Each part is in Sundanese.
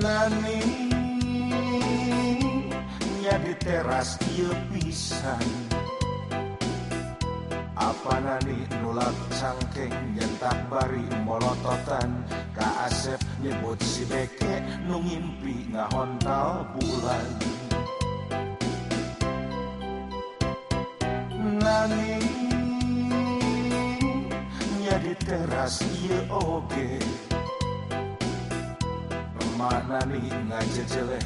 nani. Nya di teras ieu pisan. Apa nani nulak cangkeng nyentak bari molototan? Ka asep nyebut si beke nu ngimpi ngahontal bulan. Nani nya di teras ieu oge. okay. mana nih ngajejeleh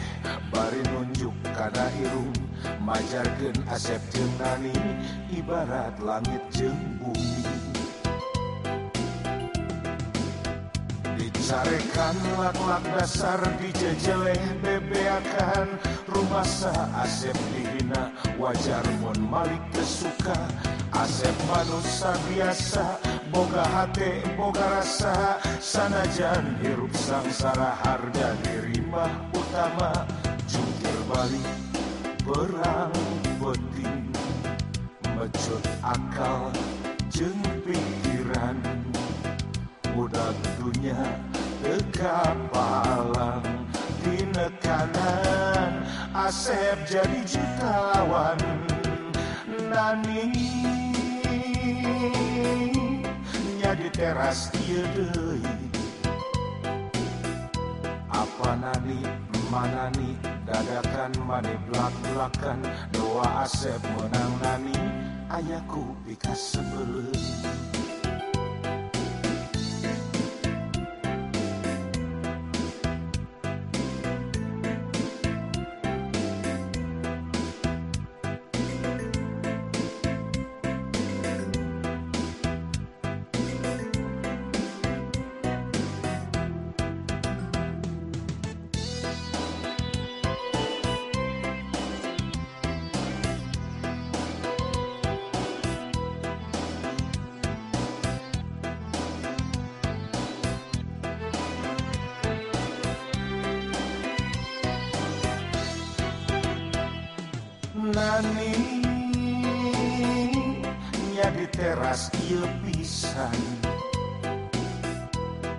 bari nunjuk kada irung. Majarkeun asep jeung nani. Ibarat langit jeung bumi. Dicarekan lak-lak dasar dijejeleh bebeakan rumah sa asep dihina. Wajar mon malik kesuka. Asep manusia biasa boga hate boga rasa. Sanajan hirup sangsara harga diri mah utama. Jungkir balik perang penting mecut akal jeng pikiran. Budak dunia kekapalang dinekanan Asep jadi jutawan naninnya di teras Iide apa nani mana nih dadakan made belak-belakan doa Asep menang nani. Ayahku pikas sebelum. nani nya di teras ieu pisan.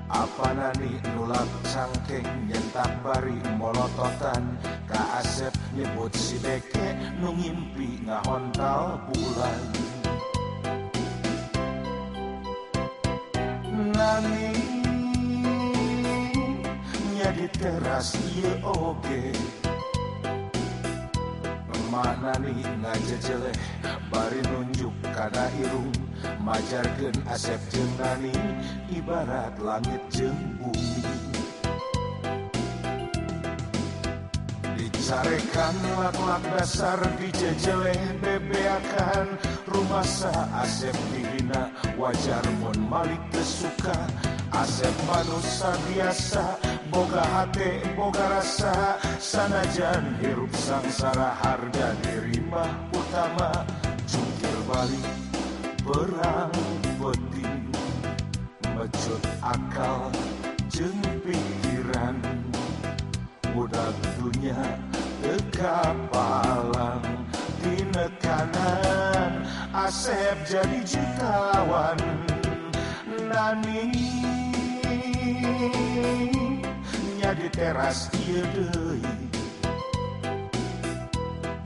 Apa nani nulak cangkeng nyentak bari molototan? Ka asep nyebut si beke nu ngimpi ngahontal bulan. Nani nya di teras ieu oge. okay. manani ngajejele bari nunjuk kana irung. Majarkeun asep jeung nani ibarat langit jeung bumi. Dicarekan laklak dasar dijejele bebeakan. Rumah sa asep dihina wajar mun malik kesuka. Asep manusia biasa boga hate boga rasa sanajan hirup sangsara harga diri mah utama. Jungkir balik perang penting mecut akal jeung pikiran. Budak dunia kekapalang dinekanan Asep jadi jutawan. Nani aya di teras ieu deui.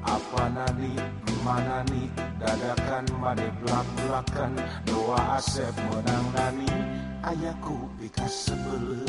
Apanani manani dadakan mane belak-belakan. Doa asep menang nani ayahku pika sebelum.